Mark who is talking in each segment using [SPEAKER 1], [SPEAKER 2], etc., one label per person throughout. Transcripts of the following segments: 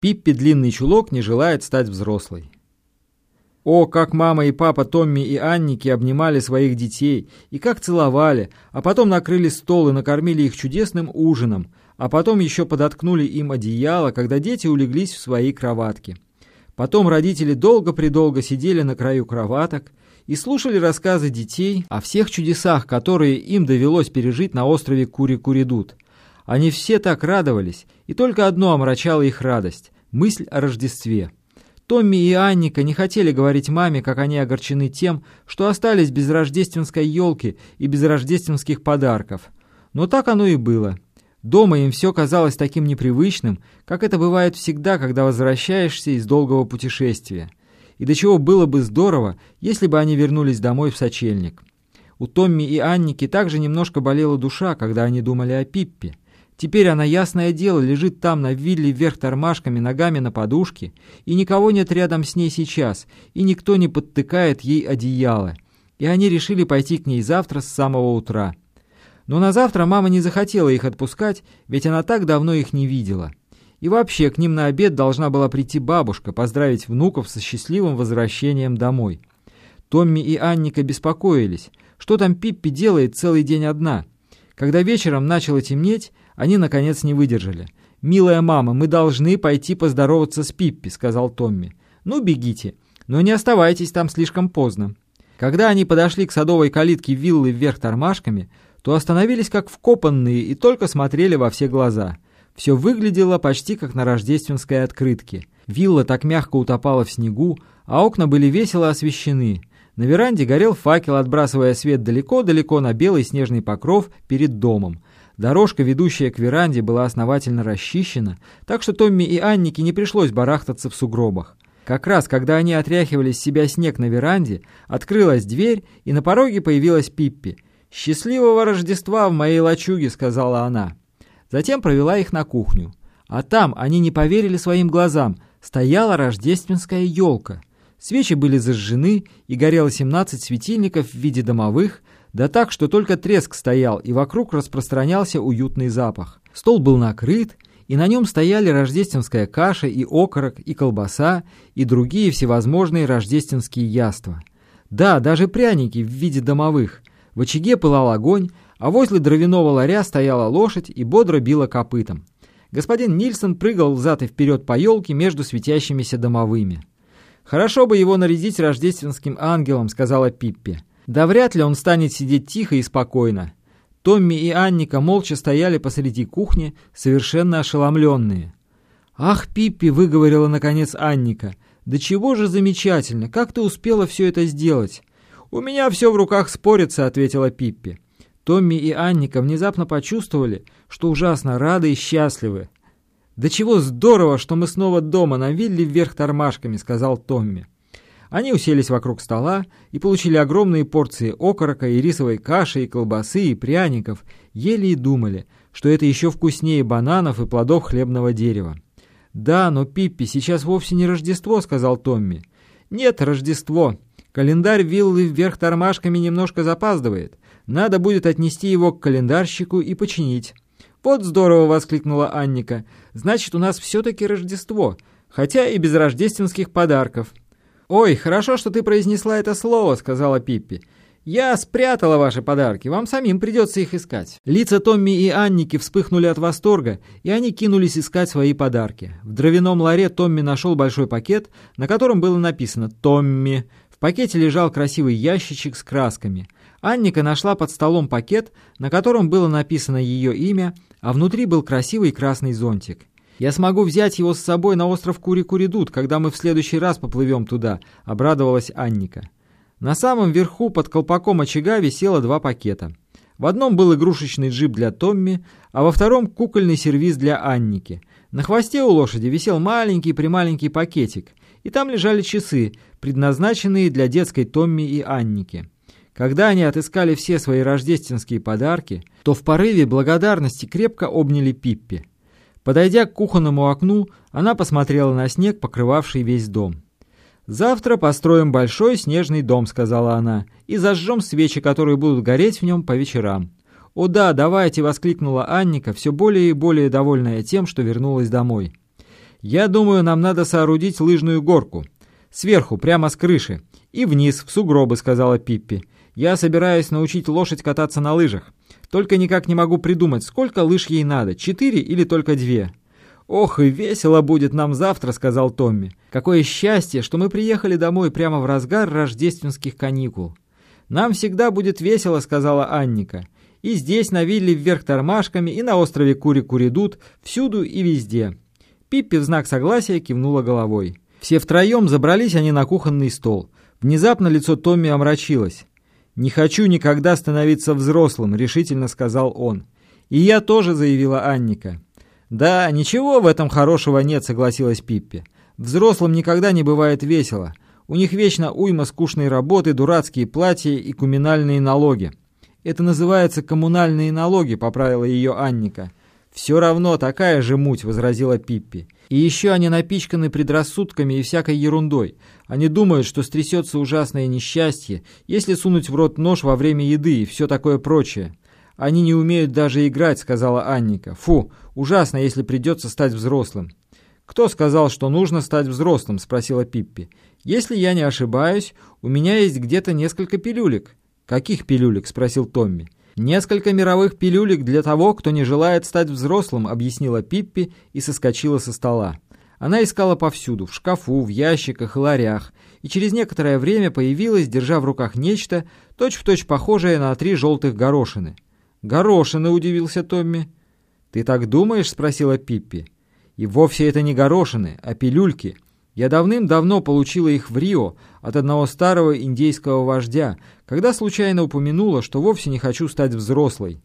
[SPEAKER 1] Пиппи длинный чулок не желает стать взрослой. О, как мама и папа Томми и Анники обнимали своих детей, и как целовали, а потом накрыли стол и накормили их чудесным ужином, а потом еще подоткнули им одеяло, когда дети улеглись в свои кроватки. Потом родители долго-предолго сидели на краю кроваток и слушали рассказы детей о всех чудесах, которые им довелось пережить на острове Кури-Куридут. Они все так радовались, и только одно омрачало их радость – мысль о Рождестве. Томми и Анника не хотели говорить маме, как они огорчены тем, что остались без рождественской елки и без рождественских подарков. Но так оно и было. Дома им все казалось таким непривычным, как это бывает всегда, когда возвращаешься из долгого путешествия. И до чего было бы здорово, если бы они вернулись домой в сочельник. У Томми и Анники также немножко болела душа, когда они думали о Пиппе. Теперь она, ясное дело, лежит там на вилле вверх тормашками, ногами на подушке, и никого нет рядом с ней сейчас, и никто не подтыкает ей одеяло. И они решили пойти к ней завтра с самого утра. Но на завтра мама не захотела их отпускать, ведь она так давно их не видела. И вообще, к ним на обед должна была прийти бабушка, поздравить внуков со счастливым возвращением домой. Томми и Анника беспокоились, что там Пиппи делает целый день одна. Когда вечером начало темнеть, они, наконец, не выдержали. «Милая мама, мы должны пойти поздороваться с Пиппи», — сказал Томми. «Ну, бегите, но не оставайтесь там слишком поздно». Когда они подошли к садовой калитке виллы вверх тормашками, то остановились как вкопанные и только смотрели во все глаза. Все выглядело почти как на рождественской открытке. Вилла так мягко утопала в снегу, а окна были весело освещены. На веранде горел факел, отбрасывая свет далеко-далеко на белый снежный покров перед домом. Дорожка, ведущая к веранде, была основательно расчищена, так что Томми и Аннике не пришлось барахтаться в сугробах. Как раз, когда они отряхивали с себя снег на веранде, открылась дверь, и на пороге появилась Пиппи. «Счастливого Рождества в моей лачуге», — сказала она. Затем провела их на кухню. А там они не поверили своим глазам. Стояла рождественская елка. Свечи были зажжены, и горело 17 светильников в виде домовых, да так, что только треск стоял, и вокруг распространялся уютный запах. Стол был накрыт, и на нем стояли рождественская каша и окорок, и колбаса, и другие всевозможные рождественские яства. Да, даже пряники в виде домовых. В очаге пылал огонь, а возле дровяного ларя стояла лошадь и бодро била копытом. Господин Нильсон прыгал взад и вперед по елке между светящимися домовыми. «Хорошо бы его нарядить рождественским ангелом», — сказала Пиппи. Да вряд ли он станет сидеть тихо и спокойно. Томми и Анника молча стояли посреди кухни, совершенно ошеломленные. «Ах, Пиппи!» — выговорила наконец Анника. «Да чего же замечательно! Как ты успела все это сделать?» «У меня все в руках спорится», — ответила Пиппи. Томми и Анника внезапно почувствовали, что ужасно рады и счастливы. «Да чего здорово, что мы снова дома на вилле вверх тормашками», — сказал Томми. Они уселись вокруг стола и получили огромные порции окорока и рисовой каши, и колбасы, и пряников, ели и думали, что это еще вкуснее бананов и плодов хлебного дерева. «Да, но, Пиппи, сейчас вовсе не Рождество», — сказал Томми. «Нет, Рождество. Календарь виллы вверх тормашками немножко запаздывает. Надо будет отнести его к календарщику и починить». «Вот здорово!» — воскликнула Анника. «Значит, у нас все-таки Рождество, хотя и без рождественских подарков». «Ой, хорошо, что ты произнесла это слово», — сказала Пиппи. «Я спрятала ваши подарки, вам самим придется их искать». Лица Томми и Анники вспыхнули от восторга, и они кинулись искать свои подарки. В дровяном ларе Томми нашел большой пакет, на котором было написано «Томми». В пакете лежал красивый ящичек с красками. Анника нашла под столом пакет, на котором было написано ее имя, а внутри был красивый красный зонтик. «Я смогу взять его с собой на остров Кури-Куридут, когда мы в следующий раз поплывем туда», — обрадовалась Анника. На самом верху под колпаком очага висело два пакета. В одном был игрушечный джип для Томми, а во втором кукольный сервиз для Анники. На хвосте у лошади висел маленький-прималенький пакетик, и там лежали часы, предназначенные для детской Томми и Анники. Когда они отыскали все свои рождественские подарки, то в порыве благодарности крепко обняли Пиппи. Подойдя к кухонному окну, она посмотрела на снег, покрывавший весь дом. «Завтра построим большой снежный дом», — сказала она, «и зажжем свечи, которые будут гореть в нем по вечерам». «О да, давайте!» — воскликнула Анника, все более и более довольная тем, что вернулась домой. «Я думаю, нам надо соорудить лыжную горку. Сверху, прямо с крыши. И вниз, в сугробы», — сказала Пиппи. «Я собираюсь научить лошадь кататься на лыжах. Только никак не могу придумать, сколько лыж ей надо, четыре или только две». «Ох, и весело будет нам завтра», — сказал Томми. «Какое счастье, что мы приехали домой прямо в разгар рождественских каникул». «Нам всегда будет весело», — сказала Анника. «И здесь, на вилле вверх тормашками, и на острове Кури-Куридут, всюду и везде». Пиппи в знак согласия кивнула головой. Все втроем забрались они на кухонный стол. Внезапно лицо Томми омрачилось. «Не хочу никогда становиться взрослым», — решительно сказал он. «И я тоже», — заявила Анника. «Да, ничего в этом хорошего нет», — согласилась Пиппи. «Взрослым никогда не бывает весело. У них вечно уйма скучной работы, дурацкие платья и куминальные налоги». «Это называется коммунальные налоги», — поправила ее Анника. «Все равно такая же муть», — возразила Пиппи. «И еще они напичканы предрассудками и всякой ерундой. Они думают, что стрясется ужасное несчастье, если сунуть в рот нож во время еды и все такое прочее. «Они не умеют даже играть», — сказала Анника. «Фу, ужасно, если придется стать взрослым». «Кто сказал, что нужно стать взрослым?» — спросила Пиппи. «Если я не ошибаюсь, у меня есть где-то несколько пилюлек». «Каких пилюлек?» — спросил Томми. «Несколько мировых пилюлек для того, кто не желает стать взрослым», — объяснила Пиппи и соскочила со стола. Она искала повсюду, в шкафу, в ящиках и ларях, и через некоторое время появилась, держа в руках нечто, точь-в-точь точь похожее на три желтых горошины. «Горошины», — удивился Томми. «Ты так думаешь?» — спросила Пиппи. «И вовсе это не горошины, а пилюльки. Я давным-давно получила их в Рио от одного старого индейского вождя, когда случайно упомянула, что вовсе не хочу стать взрослой.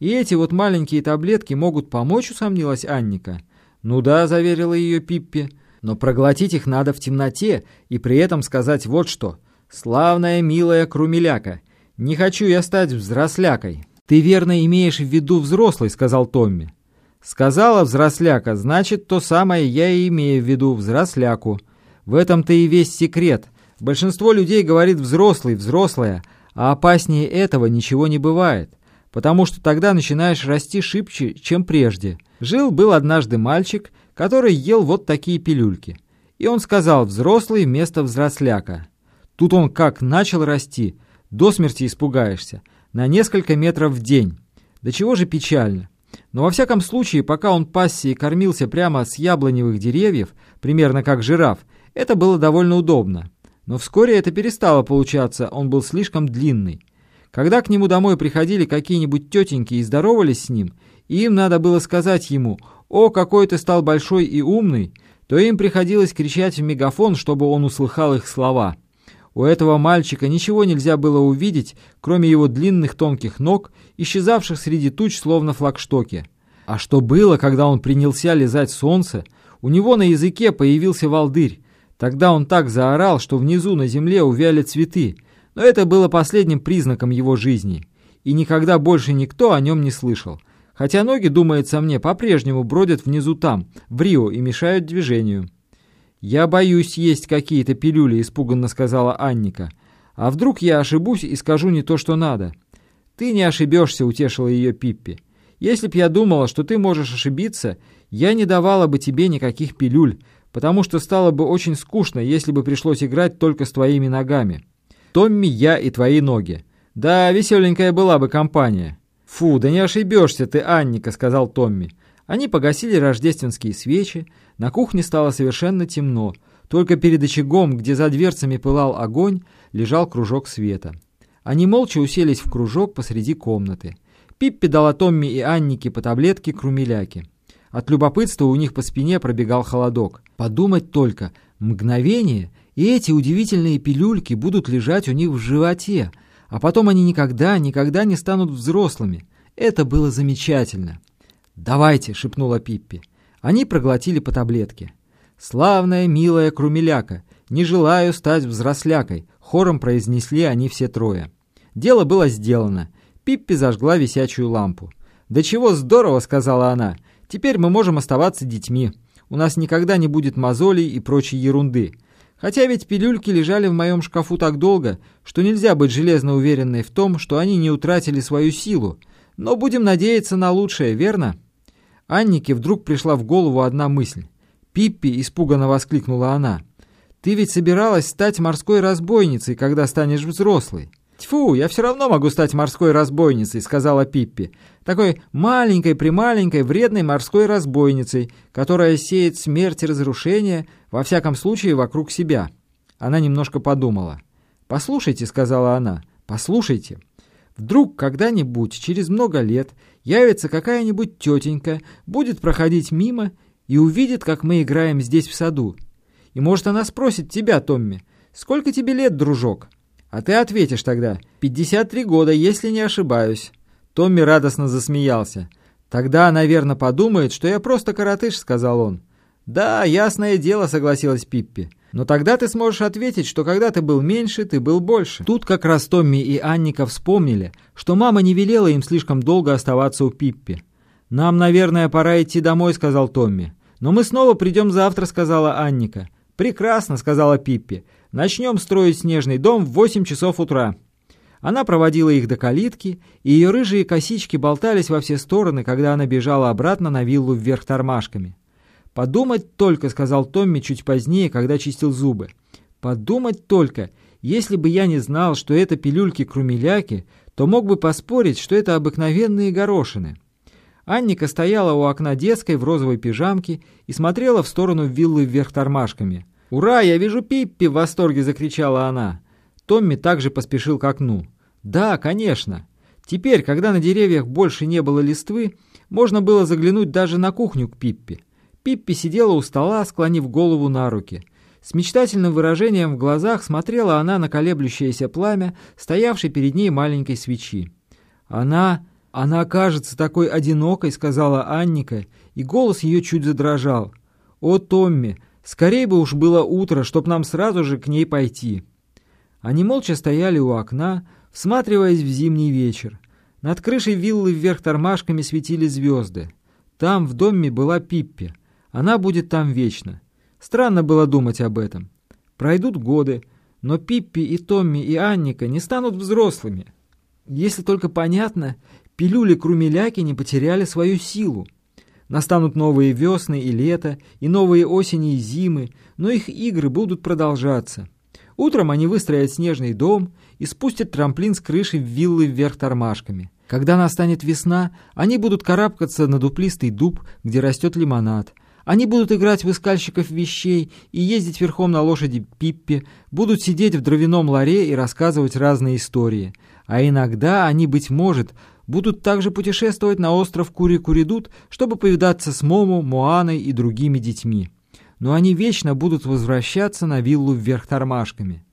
[SPEAKER 1] И эти вот маленькие таблетки могут помочь, усомнилась Анника. «Ну да», — заверила ее Пиппи, — «но проглотить их надо в темноте и при этом сказать вот что. Славная, милая Крумеляка, не хочу я стать взрослякой». «Ты верно имеешь в виду взрослый», — сказал Томми. «Сказала взросляка, значит, то самое я и имею в виду взросляку. В этом-то и весь секрет. Большинство людей говорит «взрослый», «взрослая», а опаснее этого ничего не бывает, потому что тогда начинаешь расти шибче, чем прежде. Жил-был однажды мальчик, который ел вот такие пилюльки. И он сказал «взрослый» вместо «взросляка». Тут он как начал расти, до смерти испугаешься — на несколько метров в день. До чего же печально. Но во всяком случае, пока он пасся и кормился прямо с яблоневых деревьев, примерно как жираф, это было довольно удобно. Но вскоре это перестало получаться, он был слишком длинный. Когда к нему домой приходили какие-нибудь тетеньки и здоровались с ним, и им надо было сказать ему «О, какой ты стал большой и умный», то им приходилось кричать в мегафон, чтобы он услыхал их слова. У этого мальчика ничего нельзя было увидеть, кроме его длинных тонких ног, исчезавших среди туч словно флагштоки. А что было, когда он принялся лизать солнце? У него на языке появился волдырь. Тогда он так заорал, что внизу на земле увяли цветы. Но это было последним признаком его жизни. И никогда больше никто о нем не слышал. Хотя ноги, думается мне, по-прежнему бродят внизу там, в Рио, и мешают движению. «Я боюсь есть какие-то пилюли», — испуганно сказала Анника. «А вдруг я ошибусь и скажу не то, что надо?» «Ты не ошибешься», — утешила ее Пиппи. «Если б я думала, что ты можешь ошибиться, я не давала бы тебе никаких пилюль, потому что стало бы очень скучно, если бы пришлось играть только с твоими ногами. Томми, я и твои ноги. Да, веселенькая была бы компания». «Фу, да не ошибешься ты, Анника», — сказал Томми. Они погасили рождественские свечи, на кухне стало совершенно темно, только перед очагом, где за дверцами пылал огонь, лежал кружок света. Они молча уселись в кружок посреди комнаты. Пиппи дала Томми и Аннике по таблетке крумеляки. От любопытства у них по спине пробегал холодок. Подумать только, мгновение, и эти удивительные пилюльки будут лежать у них в животе, а потом они никогда, никогда не станут взрослыми. Это было замечательно. «Давайте!» — шепнула Пиппи. Они проглотили по таблетке. «Славная, милая Крумеляка! Не желаю стать взрослякой!» — хором произнесли они все трое. Дело было сделано. Пиппи зажгла висячую лампу. «Да чего здорово!» — сказала она. «Теперь мы можем оставаться детьми. У нас никогда не будет мозолей и прочей ерунды. Хотя ведь пилюльки лежали в моем шкафу так долго, что нельзя быть железно уверенной в том, что они не утратили свою силу. Но будем надеяться на лучшее, верно?» Аннике вдруг пришла в голову одна мысль. «Пиппи!» — испуганно воскликнула она. «Ты ведь собиралась стать морской разбойницей, когда станешь взрослой». «Тьфу, я все равно могу стать морской разбойницей», — сказала Пиппи. «Такой маленькой-прималенькой вредной морской разбойницей, которая сеет смерть и разрушение, во всяком случае, вокруг себя». Она немножко подумала. «Послушайте», — сказала она, — «послушайте. Вдруг когда-нибудь, через много лет, явится какая-нибудь тетенька, будет проходить мимо и увидит, как мы играем здесь в саду. И может она спросит тебя, Томми, сколько тебе лет, дружок? А ты ответишь тогда, 53 года, если не ошибаюсь. Томми радостно засмеялся. Тогда, наверное, подумает, что я просто коротыш, сказал он. Да, ясное дело, согласилась Пиппи. Но тогда ты сможешь ответить, что когда ты был меньше, ты был больше. Тут как раз Томми и Анника вспомнили, что мама не велела им слишком долго оставаться у Пиппи. «Нам, наверное, пора идти домой», — сказал Томми. «Но мы снова придем завтра», — сказала Анника. «Прекрасно», — сказала Пиппи. «Начнем строить снежный дом в восемь часов утра». Она проводила их до калитки, и ее рыжие косички болтались во все стороны, когда она бежала обратно на виллу вверх тормашками. «Подумать только», — сказал Томми чуть позднее, когда чистил зубы. «Подумать только, если бы я не знал, что это пилюльки-крумеляки, то мог бы поспорить, что это обыкновенные горошины». Анника стояла у окна детской в розовой пижамке и смотрела в сторону виллы вверх тормашками. «Ура, я вижу Пиппи!» — в восторге закричала она. Томми также поспешил к окну. «Да, конечно. Теперь, когда на деревьях больше не было листвы, можно было заглянуть даже на кухню к Пиппи. Пиппи сидела у стола, склонив голову на руки. С мечтательным выражением в глазах смотрела она на колеблющееся пламя, стоявшей перед ней маленькой свечи. Она... она кажется такой одинокой, сказала Анника, и голос ее чуть задрожал. «О, Томми, скорее бы уж было утро, чтоб нам сразу же к ней пойти». Они молча стояли у окна, всматриваясь в зимний вечер. Над крышей виллы вверх тормашками светили звезды. Там в доме была Пиппи. Она будет там вечно. Странно было думать об этом. Пройдут годы, но Пиппи и Томми и Анника не станут взрослыми. Если только понятно, пилюли-крумеляки не потеряли свою силу. Настанут новые весны и лето, и новые осени и зимы, но их игры будут продолжаться. Утром они выстроят снежный дом и спустят трамплин с крыши виллы вверх тормашками. Когда настанет весна, они будут карабкаться на дуплистый дуб, где растет лимонад, они будут играть в искальщиков вещей и ездить верхом на лошади Пиппе, будут сидеть в дровяном ларе и рассказывать разные истории. А иногда они, быть может, будут также путешествовать на остров Кури-Куридут, чтобы повидаться с Мому, Моаной и другими детьми. Но они вечно будут возвращаться на виллу вверх тормашками.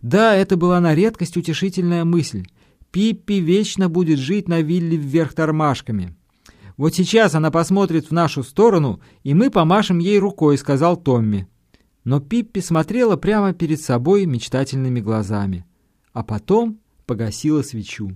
[SPEAKER 1] Да, это была на редкость утешительная мысль. Пиппи вечно будет жить на вилле вверх тормашками. Вот сейчас она посмотрит в нашу сторону, и мы помашем ей рукой», — сказал Томми. Но Пиппи смотрела прямо перед собой мечтательными глазами, а потом погасила свечу.